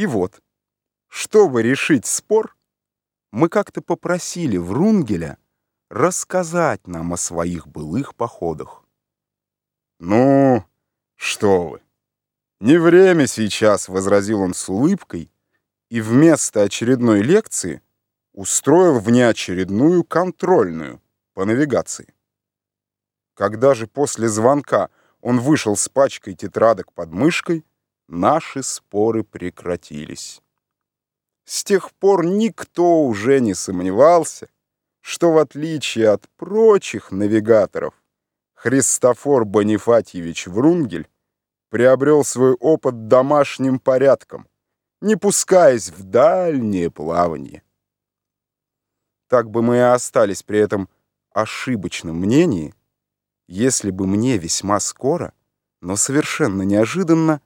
И вот, чтобы решить спор, мы как-то попросили Врунгеля рассказать нам о своих былых походах. «Ну, что вы, не время сейчас», — возразил он с улыбкой, и вместо очередной лекции устроил внеочередную контрольную по навигации. Когда же после звонка он вышел с пачкой тетрадок под мышкой, наши споры прекратились. С тех пор никто уже не сомневался, что в отличие от прочих навигаторов, Христофор Бонифатьевич Врунгель приобрел свой опыт домашним порядком, не пускаясь в дальнее плавание. Так бы мы и остались при этом ошибочном мнении, если бы мне весьма скоро, но совершенно неожиданно,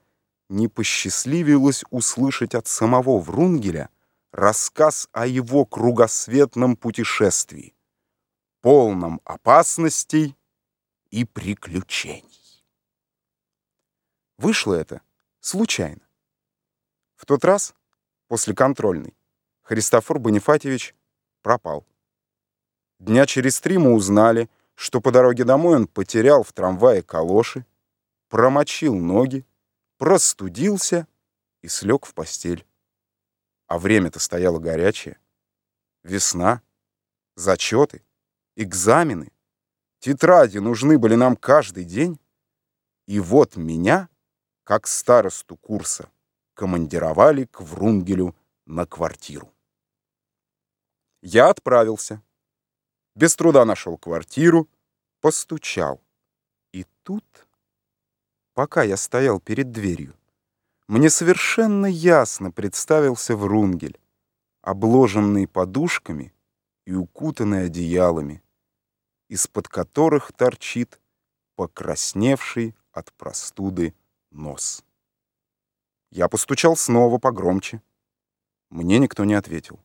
не посчастливилось услышать от самого Врунгеля рассказ о его кругосветном путешествии, полном опасностей и приключений. Вышло это случайно. В тот раз, после контрольной, Христофор Бонифатьевич пропал. Дня через три мы узнали, что по дороге домой он потерял в трамвае калоши, промочил ноги, простудился и слег в постель. А время-то стояло горячее. Весна, зачеты, экзамены, тетради нужны были нам каждый день. И вот меня, как старосту курса, командировали к Врунгелю на квартиру. Я отправился без труда нашел квартиру, постучал. И тут, пока я стоял перед дверью, мне совершенно ясно представился Врунгель, обложенный подушками и укутанный одеялами, из-под которых торчит покрасневший от простуды нос. Я постучал снова погромче. Мне никто не ответил.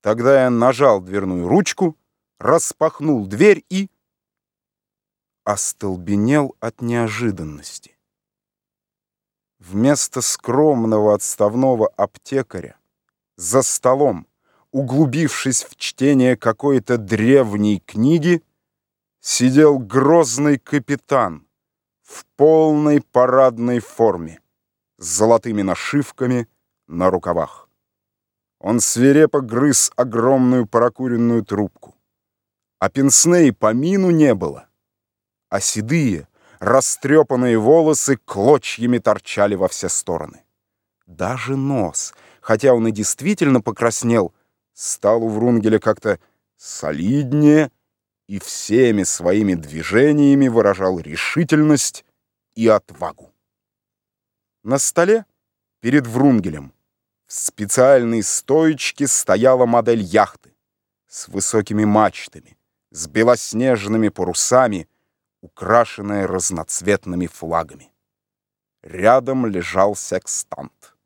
Тогда я нажал дверную ручку — распахнул дверь и... остолбенел от неожиданности. Вместо скромного отставного аптекаря за столом, углубившись в чтение какой-то древней книги, сидел грозный капитан в полной парадной форме с золотыми нашивками на рукавах. Он свирепо грыз огромную прокуренную трубку а пенсне и помину не было. А седые, растрепанные волосы клочьями торчали во все стороны. Даже нос, хотя он и действительно покраснел, стал у Врунгеля как-то солиднее и всеми своими движениями выражал решительность и отвагу. На столе перед Врунгелем в специальной стоечке стояла модель яхты с высокими мачтами, с белоснежными парусами, украшенная разноцветными флагами. Рядом лежал секстант.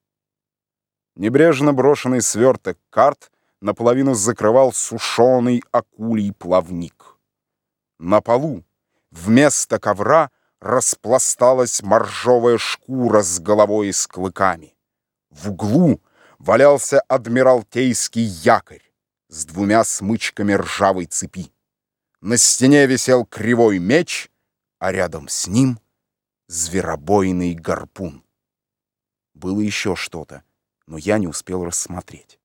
Небрежно брошенный сверток карт наполовину закрывал сушеный акулий плавник. На полу вместо ковра распласталась моржовая шкура с головой и с клыками. В углу валялся адмиралтейский якорь с двумя смычками ржавой цепи. На стене висел кривой меч, а рядом с ним зверобойный гарпун. Было еще что-то, но я не успел рассмотреть.